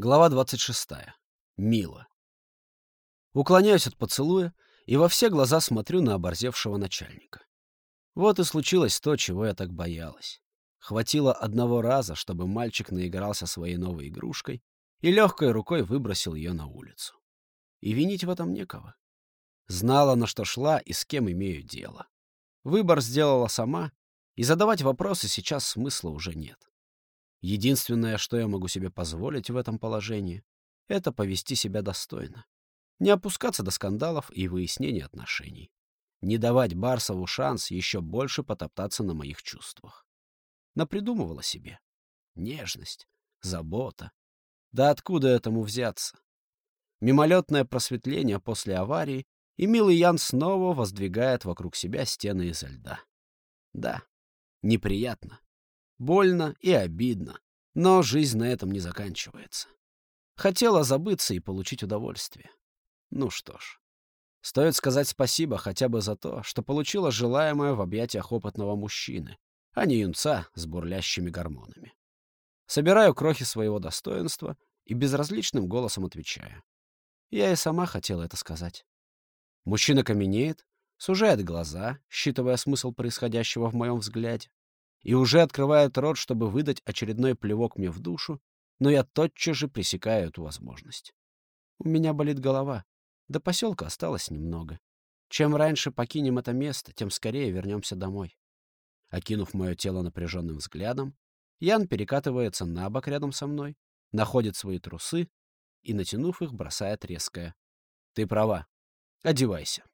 Глава 26. Мила. Уклоняюсь от поцелуя и во все глаза смотрю на оборзевшего начальника. Вот и случилось то, чего я так боялась. Хватило одного раза, чтобы мальчик наигрался своей новой игрушкой и легкой рукой выбросил ее на улицу. И винить в этом некого. Знала, на что шла и с кем имею дело. Выбор сделала сама, и задавать вопросы сейчас смысла уже нет. Единственное, что я могу себе позволить в этом положении, это повести себя достойно. Не опускаться до скандалов и выяснения отношений. Не давать Барсову шанс еще больше потоптаться на моих чувствах. Напридумывала себе. Нежность, забота. Да откуда этому взяться? Мимолетное просветление после аварии, и милый Ян снова воздвигает вокруг себя стены изо льда. Да, неприятно, Больно и обидно. Но жизнь на этом не заканчивается. Хотела забыться и получить удовольствие. Ну что ж. Стоит сказать спасибо хотя бы за то, что получила желаемое в объятиях опытного мужчины, а не юнца с бурлящими гормонами. Собираю крохи своего достоинства и безразличным голосом отвечаю. Я и сама хотела это сказать. Мужчина каменеет, сужает глаза, считывая смысл происходящего в моем взгляде и уже открывает рот, чтобы выдать очередной плевок мне в душу, но я тотчас же пресекаю эту возможность. У меня болит голова. До поселка осталось немного. Чем раньше покинем это место, тем скорее вернемся домой. Окинув мое тело напряженным взглядом, Ян перекатывается на бок рядом со мной, находит свои трусы и, натянув их, бросает резкое. «Ты права. Одевайся.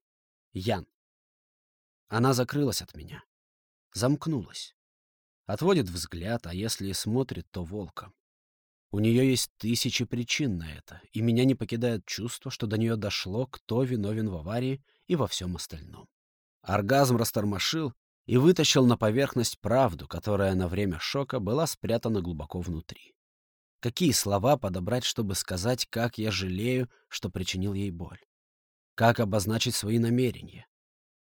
Ян». Она закрылась от меня. Замкнулась. Отводит взгляд, а если и смотрит, то волком. У нее есть тысячи причин на это, и меня не покидает чувство, что до нее дошло, кто виновен в аварии и во всем остальном. Оргазм растормошил и вытащил на поверхность правду, которая на время шока была спрятана глубоко внутри. Какие слова подобрать, чтобы сказать, как я жалею, что причинил ей боль? Как обозначить свои намерения?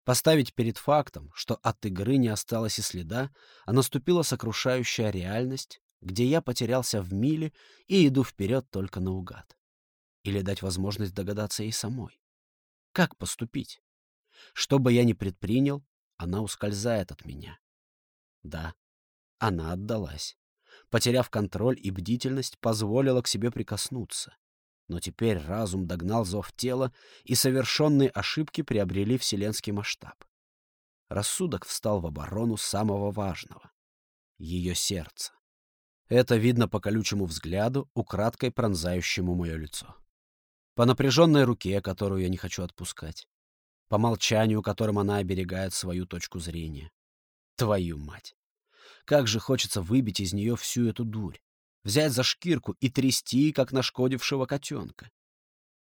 Поставить перед фактом, что от игры не осталось и следа, а наступила сокрушающая реальность, где я потерялся в миле и иду вперед только наугад. Или дать возможность догадаться ей самой. Как поступить? Что бы я ни предпринял, она ускользает от меня. Да, она отдалась. Потеряв контроль и бдительность, позволила к себе прикоснуться. Но теперь разум догнал зов тела, и совершенные ошибки приобрели вселенский масштаб. Рассудок встал в оборону самого важного — ее сердца. Это видно по колючему взгляду, украдкой пронзающему мое лицо. По напряженной руке, которую я не хочу отпускать. По молчанию, которым она оберегает свою точку зрения. Твою мать! Как же хочется выбить из нее всю эту дурь взять за шкирку и трясти, как нашкодившего котенка.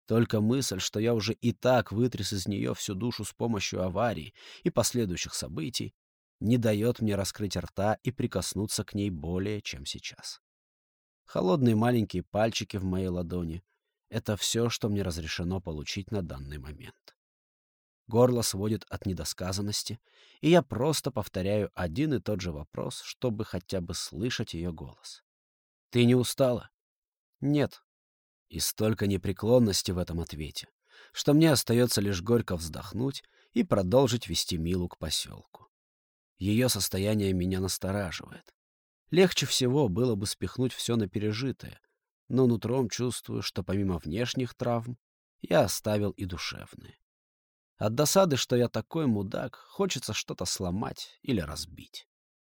Только мысль, что я уже и так вытряс из нее всю душу с помощью аварии и последующих событий, не дает мне раскрыть рта и прикоснуться к ней более, чем сейчас. Холодные маленькие пальчики в моей ладони — это все, что мне разрешено получить на данный момент. Горло сводит от недосказанности, и я просто повторяю один и тот же вопрос, чтобы хотя бы слышать ее голос. Ты не устала? Нет. И столько непреклонности в этом ответе, что мне остается лишь горько вздохнуть и продолжить вести Милу к поселку. Ее состояние меня настораживает. Легче всего было бы спихнуть все на пережитое, но нутром чувствую, что помимо внешних травм я оставил и душевные. От досады, что я такой мудак, хочется что-то сломать или разбить.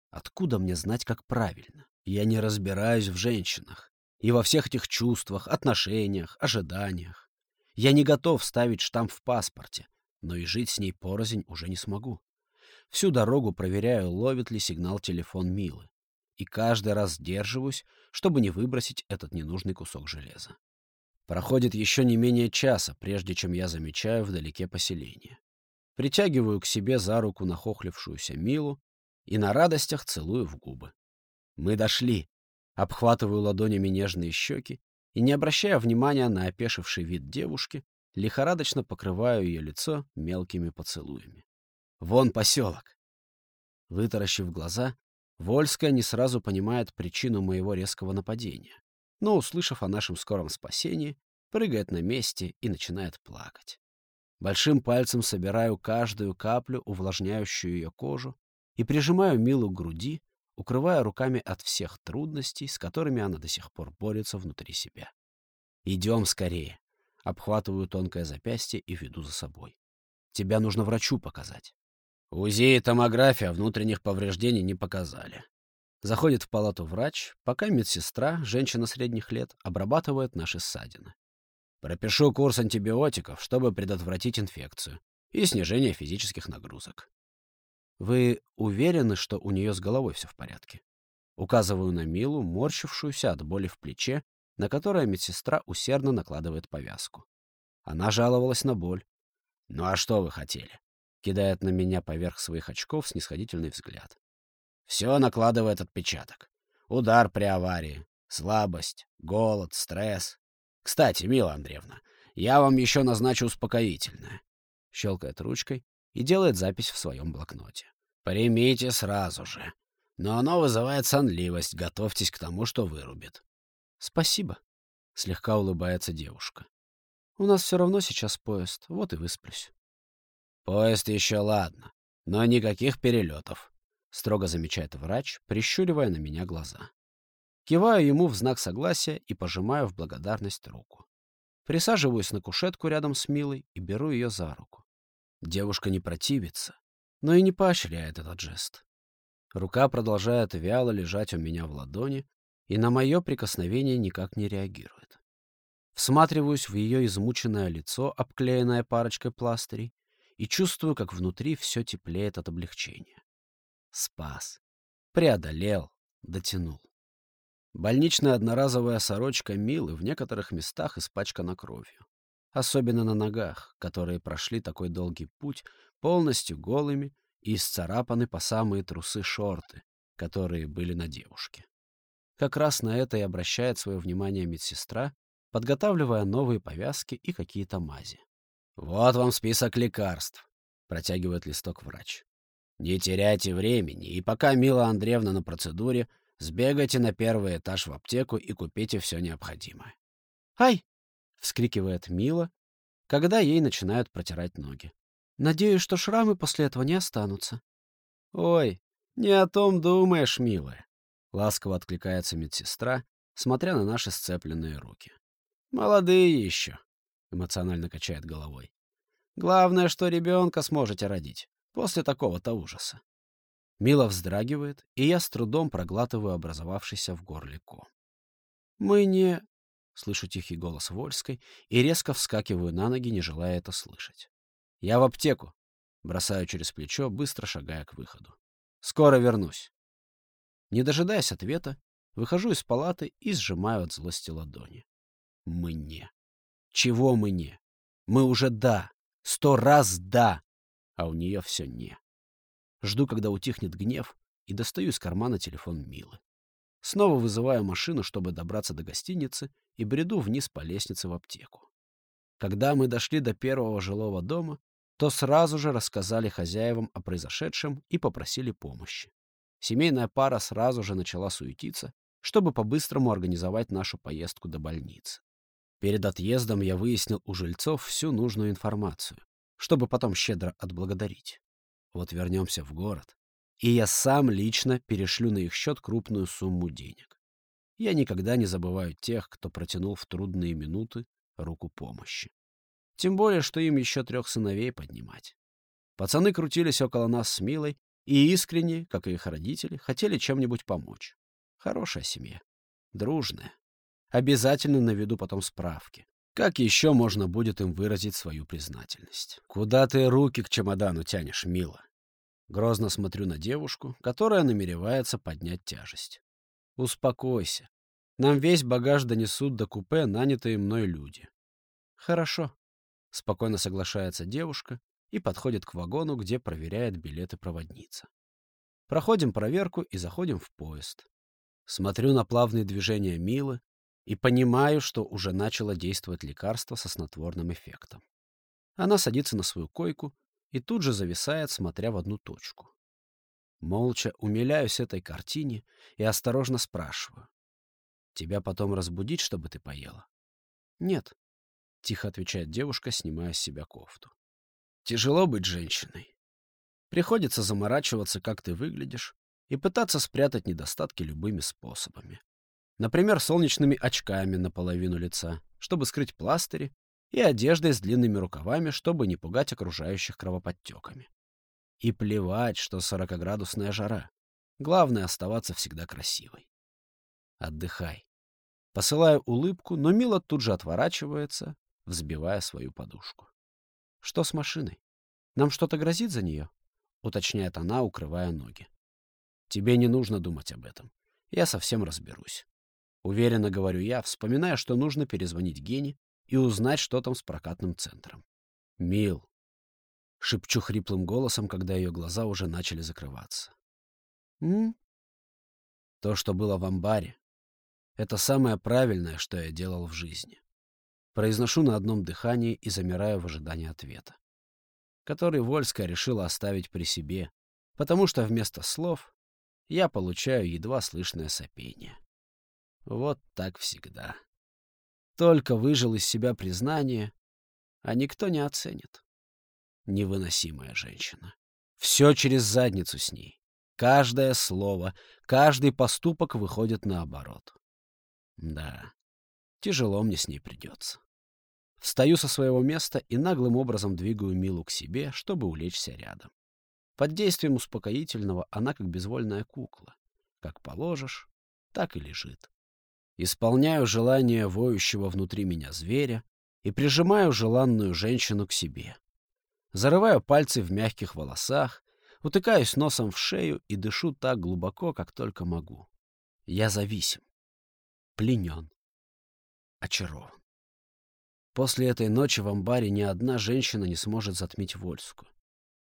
Откуда мне знать, как правильно? Я не разбираюсь в женщинах и во всех этих чувствах, отношениях, ожиданиях. Я не готов ставить штамп в паспорте, но и жить с ней порознь уже не смогу. Всю дорогу проверяю, ловит ли сигнал телефон Милы. И каждый раз сдерживаюсь, чтобы не выбросить этот ненужный кусок железа. Проходит еще не менее часа, прежде чем я замечаю вдалеке поселение. Притягиваю к себе за руку нахохлившуюся Милу и на радостях целую в губы. Мы дошли. Обхватываю ладонями нежные щеки и, не обращая внимания на опешивший вид девушки, лихорадочно покрываю ее лицо мелкими поцелуями. Вон поселок. Вытаращив глаза, Вольская не сразу понимает причину моего резкого нападения. но, услышав о нашем скором спасении, прыгает на месте и начинает плакать. Большим пальцем собираю каждую каплю, увлажняющую ее кожу, и прижимаю Милу к груди, укрывая руками от всех трудностей, с которыми она до сих пор борется внутри себя. «Идем скорее!» Обхватываю тонкое запястье и веду за собой. «Тебя нужно врачу показать». УЗИ и томография внутренних повреждений не показали. Заходит в палату врач, пока медсестра, женщина средних лет, обрабатывает наши ссадины. Пропишу курс антибиотиков, чтобы предотвратить инфекцию и снижение физических нагрузок. Вы уверены, что у нее с головой все в порядке? Указываю на Милу, морщившуюся от боли в плече, на которое медсестра усердно накладывает повязку. Она жаловалась на боль. «Ну а что вы хотели?» Кидает на меня поверх своих очков снисходительный взгляд. Все накладывает отпечаток. Удар при аварии, слабость, голод, стресс. Кстати, Мила Андреевна, я вам еще назначу успокоительное. Щелкает ручкой и делает запись в своем блокноте. Примите сразу же. Но оно вызывает сонливость. Готовьтесь к тому, что вырубит. Спасибо. Слегка улыбается девушка. У нас все равно сейчас поезд, вот и высплюсь. Поезд еще ладно, но никаких перелетов. — строго замечает врач, прищуривая на меня глаза. Киваю ему в знак согласия и пожимаю в благодарность руку. Присаживаюсь на кушетку рядом с Милой и беру ее за руку. Девушка не противится, но и не поощряет этот жест. Рука продолжает вяло лежать у меня в ладони и на мое прикосновение никак не реагирует. Всматриваюсь в ее измученное лицо, обклеенное парочкой пластырей, и чувствую, как внутри все теплеет от облегчения. Спас. Преодолел. Дотянул. Больничная одноразовая сорочка Милы в некоторых местах испачкана кровью. Особенно на ногах, которые прошли такой долгий путь полностью голыми и исцарапаны по самые трусы шорты, которые были на девушке. Как раз на это и обращает свое внимание медсестра, подготавливая новые повязки и какие-то мази. «Вот вам список лекарств», — протягивает листок врач. Не теряйте времени, и пока Мила Андреевна на процедуре, сбегайте на первый этаж в аптеку и купите все необходимое. «Ай!» — вскрикивает Мила, когда ей начинают протирать ноги. «Надеюсь, что шрамы после этого не останутся». «Ой, не о том думаешь, милая», — ласково откликается медсестра, смотря на наши сцепленные руки. «Молодые еще», — эмоционально качает головой. «Главное, что ребенка сможете родить после такого-то ужаса. Мила вздрагивает, и я с трудом проглатываю образовавшийся в горле ком. «Мы не...» — слышу тихий голос Вольской и резко вскакиваю на ноги, не желая это слышать. «Я в аптеку!» — бросаю через плечо, быстро шагая к выходу. «Скоро вернусь!» Не дожидаясь ответа, выхожу из палаты и сжимаю от злости ладони. Мы не. Чего мы не? Мы уже да. Сто раз да а у нее все не. Жду, когда утихнет гнев, и достаю из кармана телефон Милы. Снова вызываю машину, чтобы добраться до гостиницы, и бреду вниз по лестнице в аптеку. Когда мы дошли до первого жилого дома, то сразу же рассказали хозяевам о произошедшем и попросили помощи. Семейная пара сразу же начала суетиться, чтобы по-быстрому организовать нашу поездку до больницы. Перед отъездом я выяснил у жильцов всю нужную информацию чтобы потом щедро отблагодарить. Вот вернемся в город, и я сам лично перешлю на их счет крупную сумму денег. Я никогда не забываю тех, кто протянул в трудные минуты руку помощи. Тем более, что им еще трех сыновей поднимать. Пацаны крутились около нас с Милой и искренне, как и их родители, хотели чем-нибудь помочь. Хорошая семья. Дружная. Обязательно наведу потом справки. Как еще можно будет им выразить свою признательность? Куда ты руки к чемодану тянешь, мила? Грозно смотрю на девушку, которая намеревается поднять тяжесть. Успокойся. Нам весь багаж донесут до купе нанятые мной люди. Хорошо. Спокойно соглашается девушка и подходит к вагону, где проверяет билеты проводница. Проходим проверку и заходим в поезд. Смотрю на плавные движения Милы, и понимаю, что уже начало действовать лекарство со снотворным эффектом. Она садится на свою койку и тут же зависает, смотря в одну точку. Молча умиляюсь этой картине и осторожно спрашиваю. Тебя потом разбудить, чтобы ты поела? Нет, — тихо отвечает девушка, снимая с себя кофту. Тяжело быть женщиной. Приходится заморачиваться, как ты выглядишь, и пытаться спрятать недостатки любыми способами. Например, солнечными очками наполовину лица, чтобы скрыть пластыри, и одеждой с длинными рукавами, чтобы не пугать окружающих кровоподтеками. И плевать, что сорокоградусная жара. Главное — оставаться всегда красивой. Отдыхай. Посылаю улыбку, но Мила тут же отворачивается, взбивая свою подушку. Что с машиной? Нам что-то грозит за нее? Уточняет она, укрывая ноги. Тебе не нужно думать об этом. Я совсем разберусь. Уверенно говорю я, вспоминая, что нужно перезвонить Гене и узнать, что там с прокатным центром. Мил. Шепчу хриплым голосом, когда ее глаза уже начали закрываться. М? То, что было в амбаре, это самое правильное, что я делал в жизни. Произношу на одном дыхании и замираю в ожидании ответа, который Вольская решила оставить при себе, потому что вместо слов я получаю едва слышное сопение. Вот так всегда. Только выжил из себя признание, а никто не оценит. Невыносимая женщина. Все через задницу с ней. Каждое слово, каждый поступок выходит наоборот. Да, тяжело мне с ней придется. Встаю со своего места и наглым образом двигаю Милу к себе, чтобы улечься рядом. Под действием успокоительного она как безвольная кукла. Как положишь, так и лежит. Исполняю желание воющего внутри меня зверя и прижимаю желанную женщину к себе. Зарываю пальцы в мягких волосах, утыкаюсь носом в шею и дышу так глубоко, как только могу. Я зависим пленен, очарован. После этой ночи в амбаре ни одна женщина не сможет затмить Вольскую.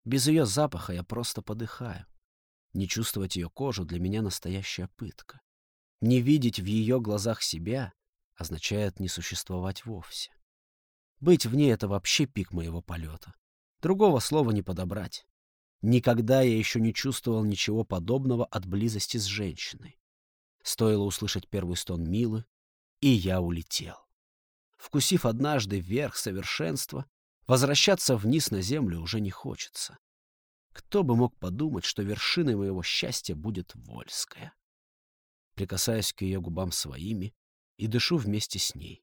Без ее запаха я просто подыхаю. Не чувствовать ее кожу для меня настоящая пытка. Не видеть в ее глазах себя означает не существовать вовсе. Быть в ней — это вообще пик моего полета. Другого слова не подобрать. Никогда я еще не чувствовал ничего подобного от близости с женщиной. Стоило услышать первый стон Милы, и я улетел. Вкусив однажды вверх совершенства, возвращаться вниз на землю уже не хочется. Кто бы мог подумать, что вершиной моего счастья будет Вольская. Прикасаюсь к ее губам своими и дышу вместе с ней.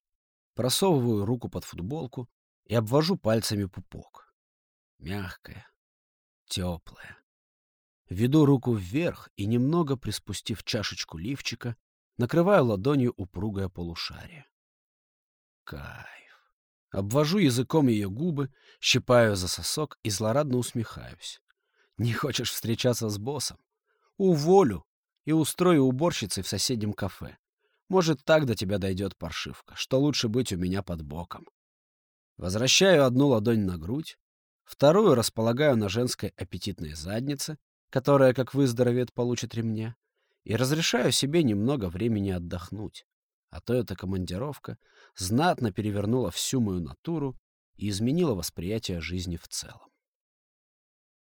Просовываю руку под футболку и обвожу пальцами пупок. Мягкая, теплая. Веду руку вверх и, немного приспустив чашечку лифчика, накрываю ладонью упругое полушарие. Кайф. Обвожу языком ее губы, щипаю за сосок и злорадно усмехаюсь. Не хочешь встречаться с боссом? Уволю и устрою уборщицей в соседнем кафе. Может, так до тебя дойдет паршивка, что лучше быть у меня под боком. Возвращаю одну ладонь на грудь, вторую располагаю на женской аппетитной заднице, которая, как выздоровеет, получит ремня, и разрешаю себе немного времени отдохнуть, а то эта командировка знатно перевернула всю мою натуру и изменила восприятие жизни в целом.